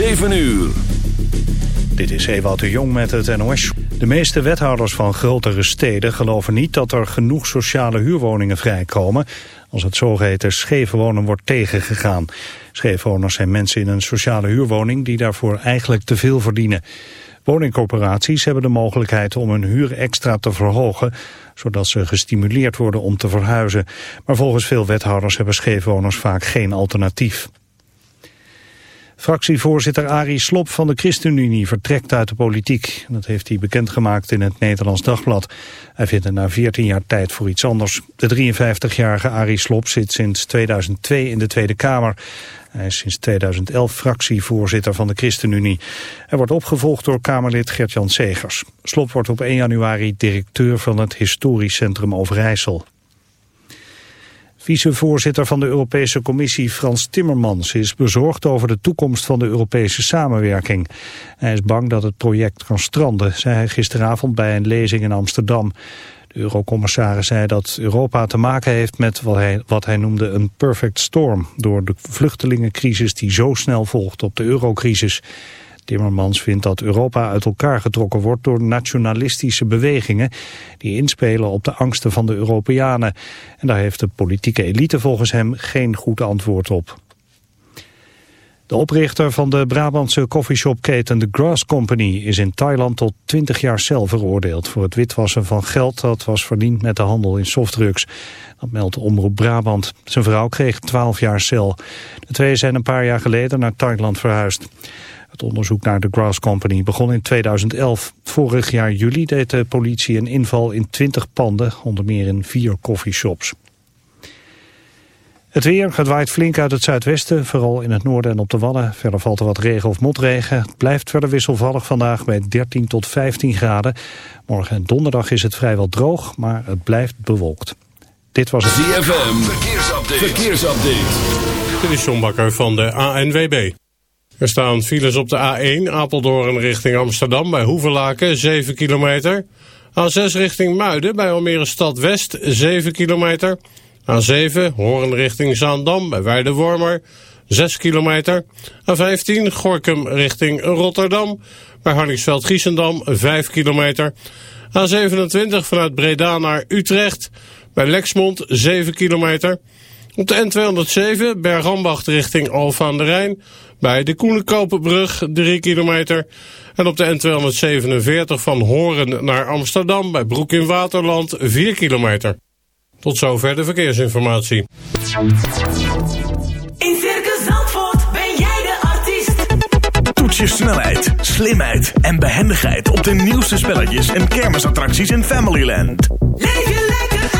7 uur. Dit is Ewout de Jong met het NOS. De meeste wethouders van grotere steden geloven niet dat er genoeg sociale huurwoningen vrijkomen als het zogeheten scheefwonen wordt tegengegaan. Scheefwoners zijn mensen in een sociale huurwoning die daarvoor eigenlijk te veel verdienen. Woningcorporaties hebben de mogelijkheid om hun huur extra te verhogen, zodat ze gestimuleerd worden om te verhuizen. Maar volgens veel wethouders hebben scheefwoners vaak geen alternatief. Fractievoorzitter Arie Slop van de ChristenUnie vertrekt uit de politiek. Dat heeft hij bekendgemaakt in het Nederlands Dagblad. Hij vindt het na 14 jaar tijd voor iets anders. De 53-jarige Arie Slop zit sinds 2002 in de Tweede Kamer. Hij is sinds 2011 fractievoorzitter van de ChristenUnie. Hij wordt opgevolgd door Kamerlid Gert-Jan Segers. Slop wordt op 1 januari directeur van het Historisch Centrum Overijssel. Vicevoorzitter van de Europese Commissie Frans Timmermans is bezorgd over de toekomst van de Europese samenwerking. Hij is bang dat het project kan stranden, zei hij gisteravond bij een lezing in Amsterdam. De eurocommissaris zei dat Europa te maken heeft met wat hij, wat hij noemde een perfect storm... door de vluchtelingencrisis die zo snel volgt op de eurocrisis. Timmermans vindt dat Europa uit elkaar getrokken wordt door nationalistische bewegingen die inspelen op de angsten van de Europeanen. En daar heeft de politieke elite volgens hem geen goed antwoord op. De oprichter van de Brabantse koffieshopketen The Grass Company is in Thailand tot 20 jaar cel veroordeeld voor het witwassen van geld dat was verdiend met de handel in softdrugs. Dat meldt Omroep Brabant. Zijn vrouw kreeg 12 jaar cel. De twee zijn een paar jaar geleden naar Thailand verhuisd. Het onderzoek naar de Grass Company begon in 2011. Vorig jaar juli deed de politie een inval in 20 panden, onder meer in vier coffeeshops. Het weer, het waait flink uit het zuidwesten, vooral in het noorden en op de Wadden. Verder valt er wat regen of motregen. Het blijft verder wisselvallig vandaag bij 13 tot 15 graden. Morgen en donderdag is het vrijwel droog, maar het blijft bewolkt. Dit was het ZFM, verkeersupdate. verkeersupdate. Dit is John Bakker van de ANWB. Er staan files op de A1 Apeldoorn richting Amsterdam bij Hoevelaken 7 kilometer. A6 richting Muiden bij Almere Stad West 7 kilometer. A7 Hoorn richting Zaandam bij Weidewormer 6 kilometer. A15 Gorkum richting Rotterdam bij Harningsveld-Giessendam 5 kilometer. A27 vanuit Breda naar Utrecht bij Lexmond 7 kilometer. Op de N207 Bergambacht richting Alfa aan de Rijn bij de Koenenkoperbrug 3 kilometer. En op de N247 van Horen naar Amsterdam bij Broek in Waterland 4 kilometer. Tot zover de verkeersinformatie. In Circus Zandvoort ben jij de artiest. Toets je snelheid, slimheid en behendigheid op de nieuwste spelletjes en kermisattracties in Familyland. Leef je lekker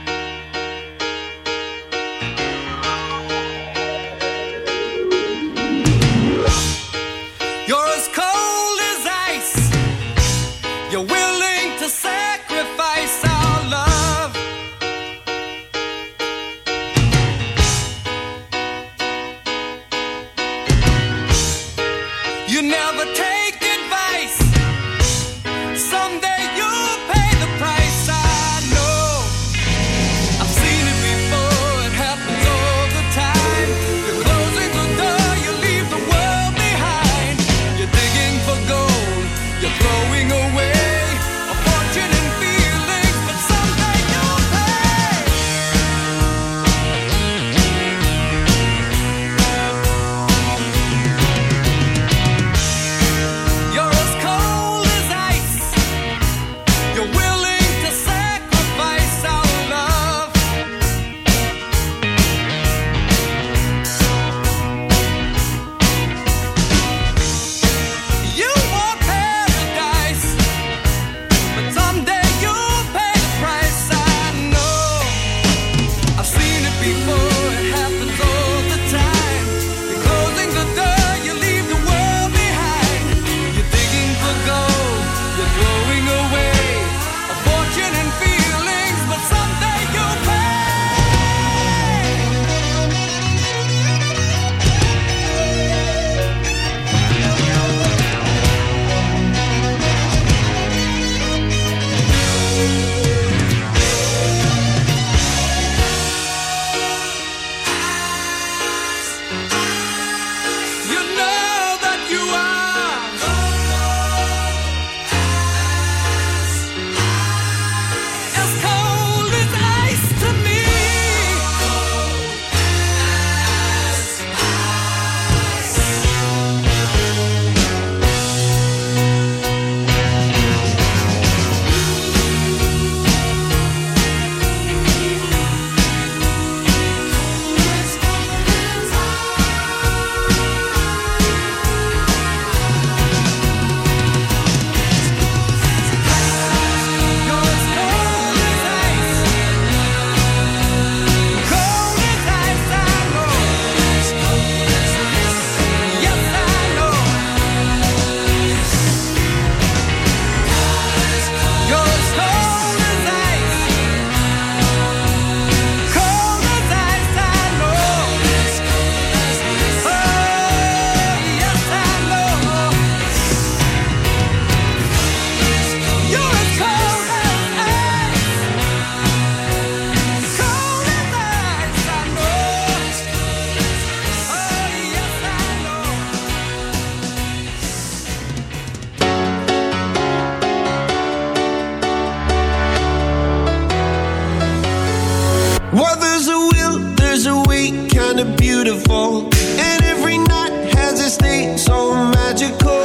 And every night has a state so magical.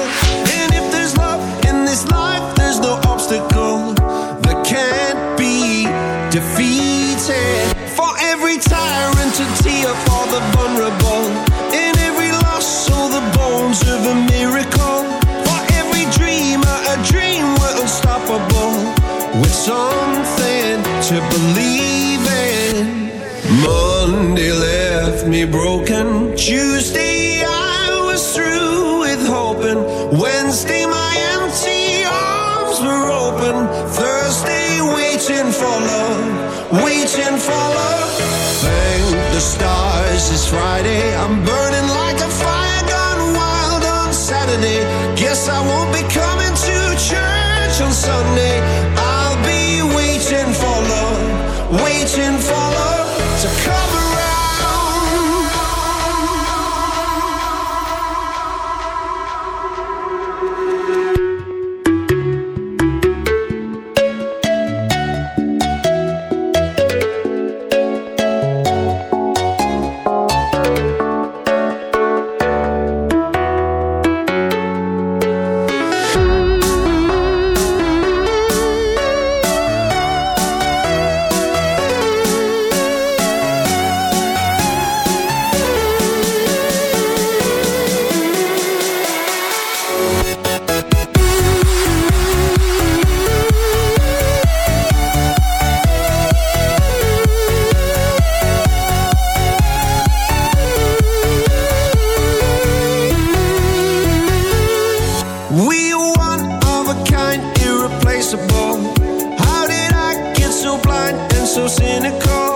so cynical.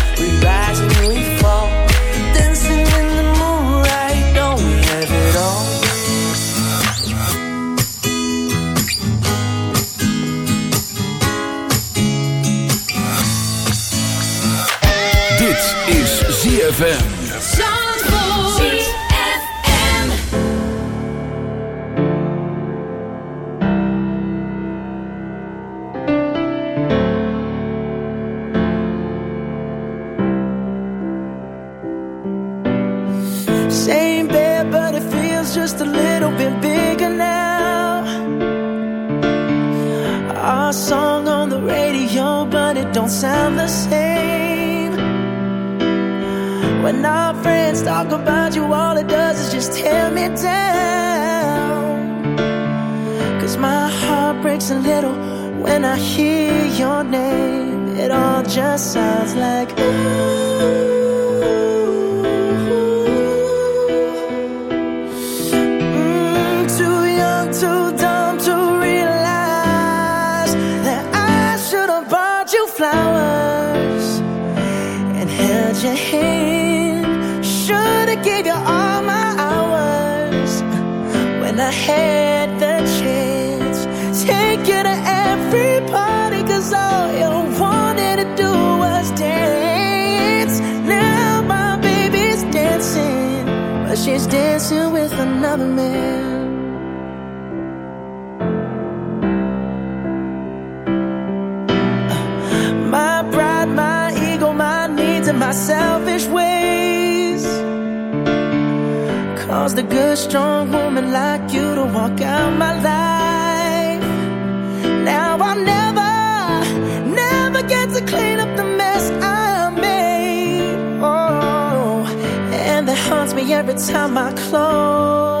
every time I close my.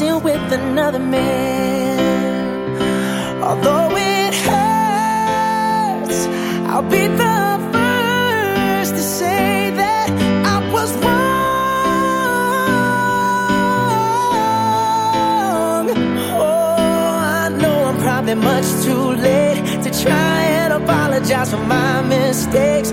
dancing with another man. Although it hurts, I'll be the first to say that I was wrong. Oh, I know I'm probably much too late to try and apologize for my mistakes,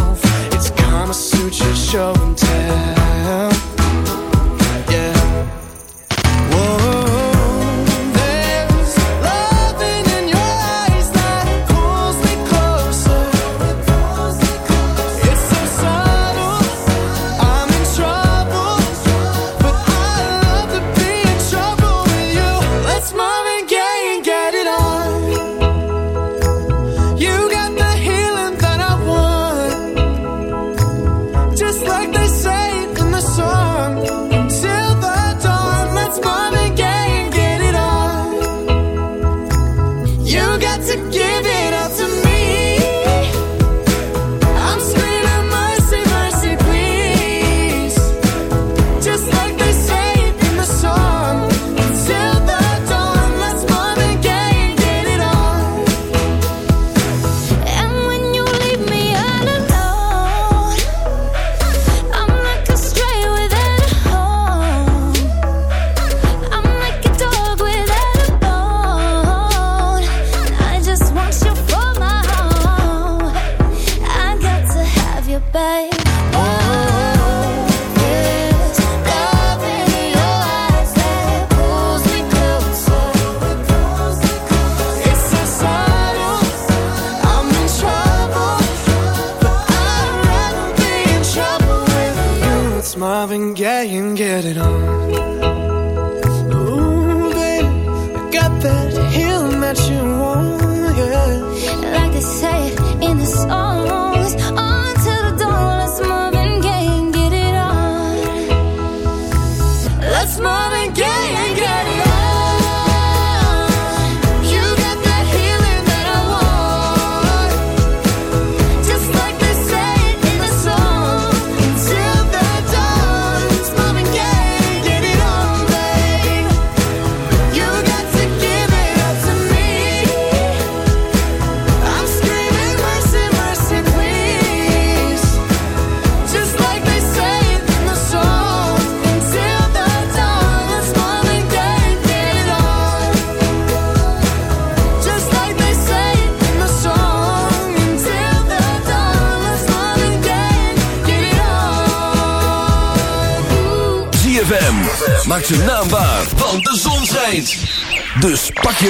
It's Kama Sutra show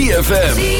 ZFM.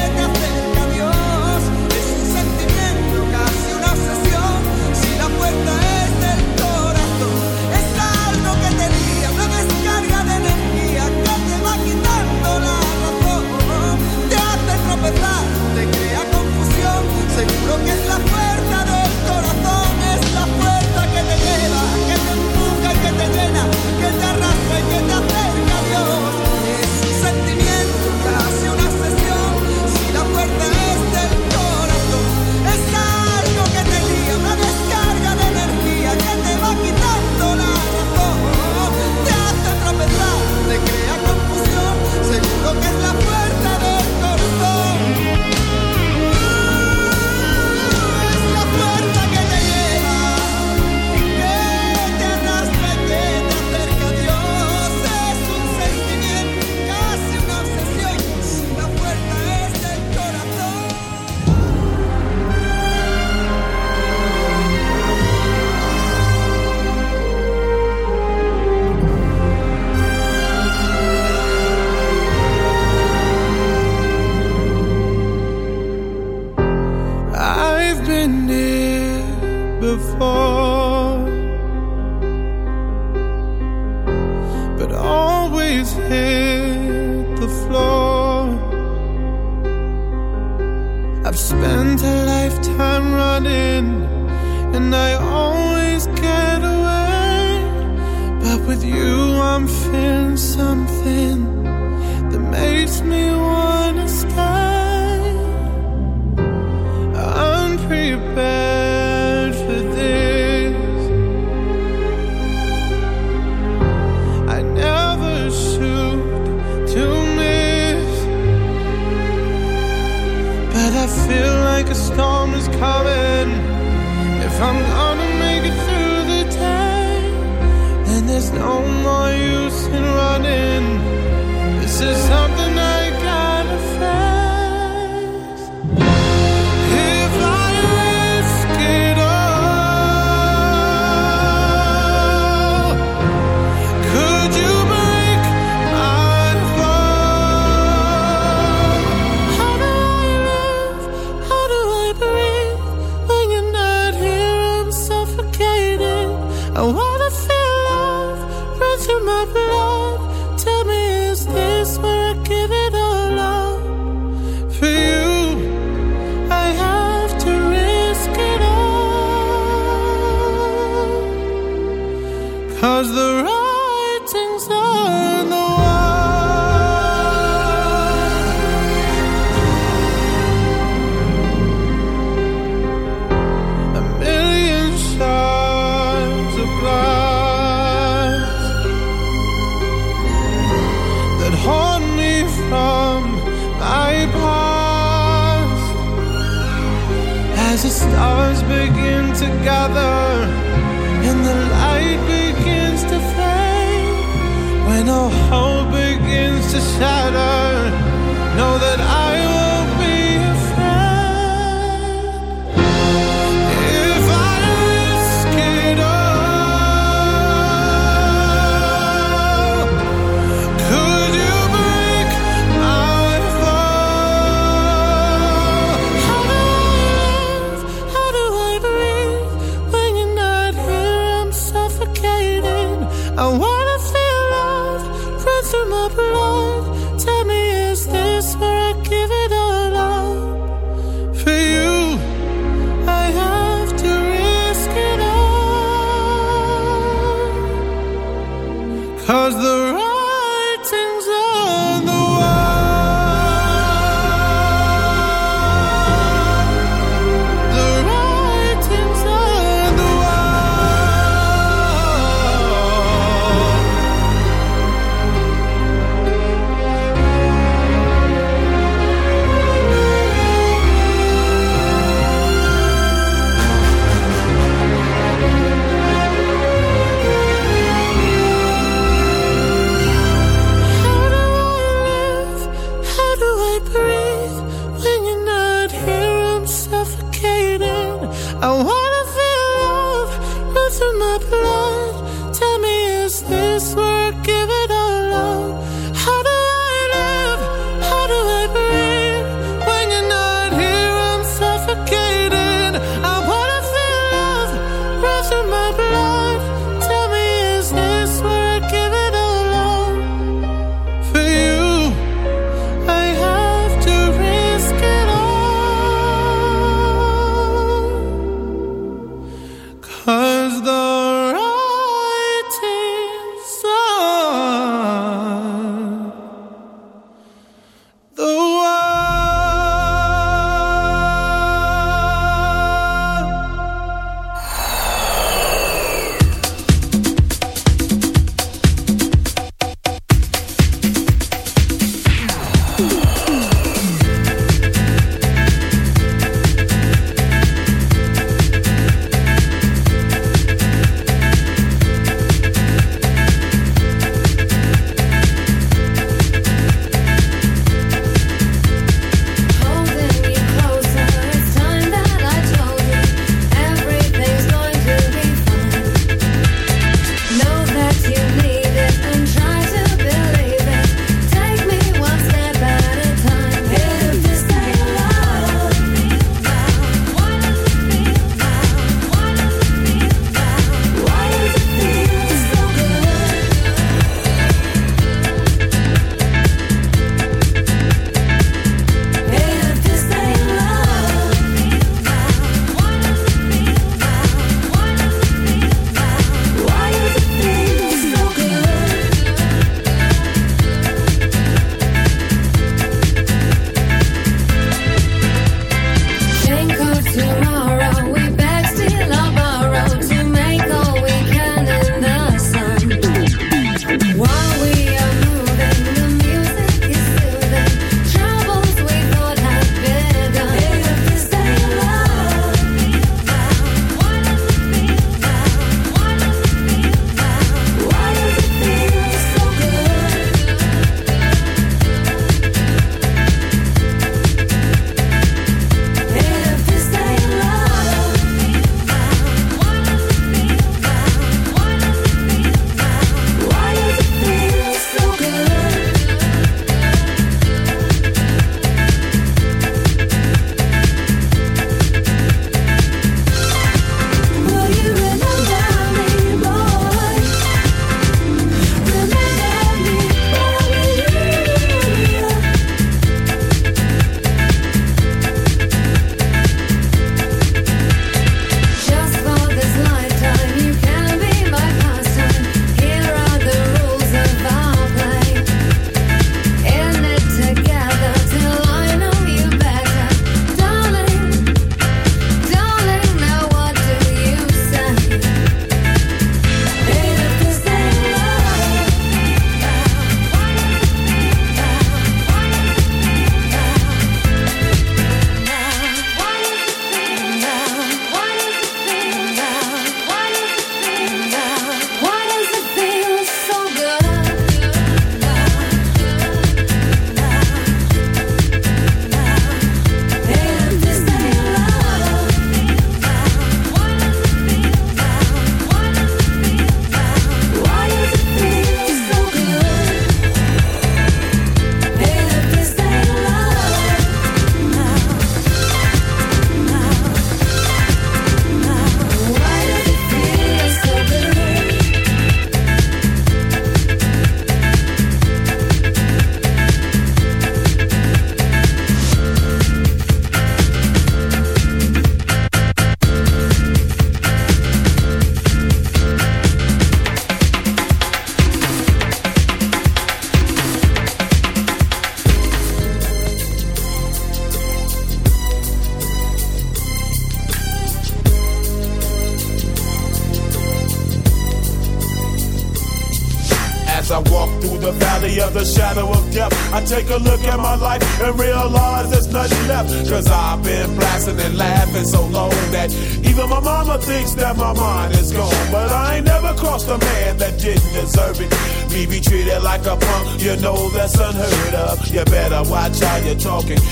Cause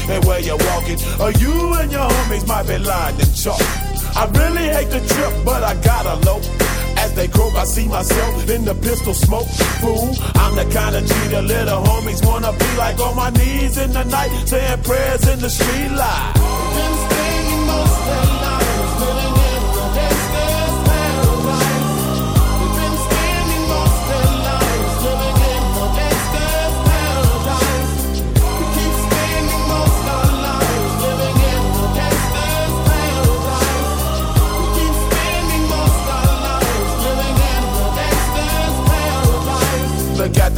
and where you're walking, or you and your homies might be lying in chalk. I really hate the trip, but I gotta low. As they croak, I see myself in the pistol smoke. Fool, I'm the kind of G the little homies wanna be like on my knees in the night, saying prayers in the street light. Been staying most of